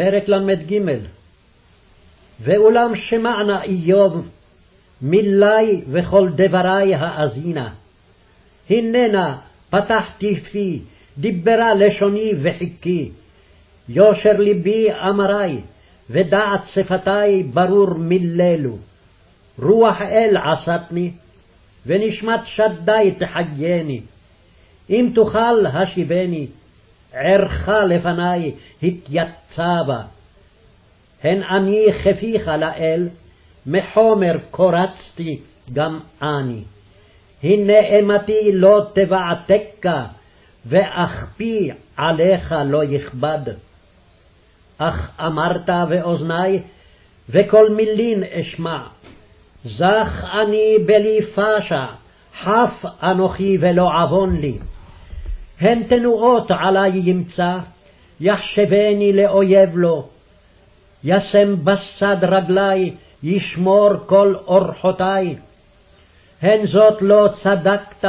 פרק ל"ג ואולם שמענה איוב מילי וכל דברי האזינה. הננה פתחתי פי, דיברה לשוני וחיכי. יושר ליבי אמרי, ודעת שפתי ברור מיללו. רוח אל עשתני, ונשמת שדי תחייני. אם תוכל השיבני, ערך לפני התייצבה. הן אני כפיך לאל, מחומר קורצתי גם אני. הנה אימתי לא תבעתקה, ואכפי עליך לא יכבד. אך אמרת ואוזני, וכל מילין אשמע. זך אני בלי פשע, חף אנוכי ולא עוון לי. הן תנועות עלי ימצא, יחשבני לאויב לו. ישם בסד רגלי, ישמור כל אורחותי. הן זאת לא צדקת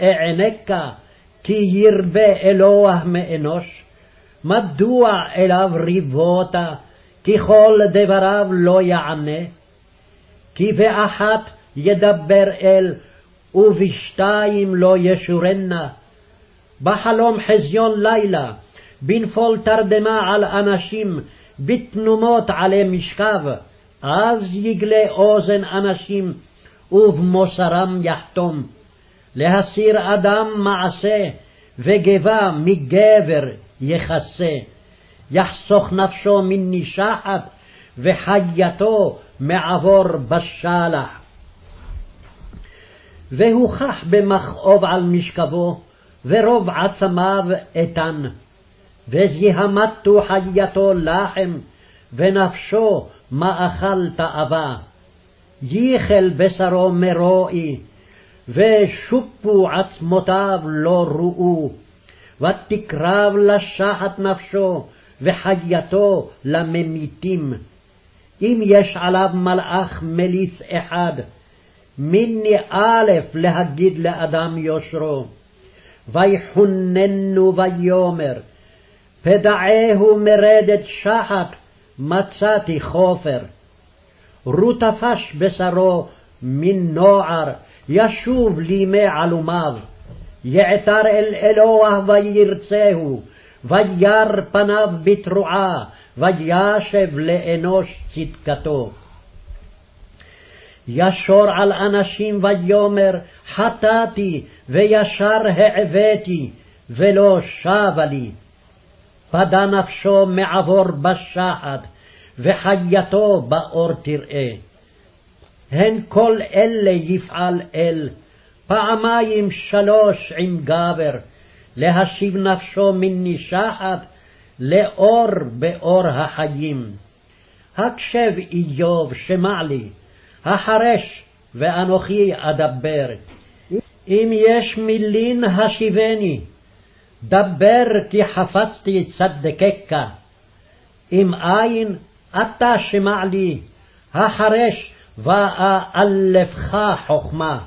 אענקה, כי ירבה אלוה מאנוש. מדוע אליו ריבותה, כי כל דבריו לא יענה? כי באחת ידבר אל, ובשתיים לא ישורנה. בחלום חזיון לילה, בנפול תרדמה על אנשים, בתנומות עלי משכב, אז יגלה אוזן אנשים, ובמוסרם יחתום. להסיר אדם מעשה, וגבה מגבר יכסה. יחסוך נפשו מנישחת, וחייתו מעבור בשלח. והוכח במכאוב על משכבו, ורוב עצמיו איתן. וזיהמתו חייתו לחם, ונפשו מאכל תאווה. ייחל בשרו מרועי, ושופו עצמותיו לא ראו. ותקרב לשחת נפשו, וחייתו לממיתים. אם יש עליו מלאך מליץ אחד, מיני א' להגיד לאדם יושרו. ויחוננו ויאמר, פדעהו מרדת שחת, מצאתי חופר. רות תפש בשרו מן נוער, ישוב לימי עלומיו. יעתר אל אלוה וירצהו, וירא פניו בתרועה, וישב לאנוש צדקתו. ישור על אנשים ויאמר חטאתי וישר העוויתי ולא שבה לי. פדה נפשו מעבור בשחד וחייתו באור תראה. הן כל אלה יפעל אל, פעמיים שלוש עם גבר, להשיב נפשו מנישחת, לאור באור החיים. הקשב איוב שמע לי, החרש ואנוכי אדבר. אם יש מילין השיבני, דבר כי חפצתי צדקקה. אם אין, אתה שמע לי, החרש ואאלפך חכמה.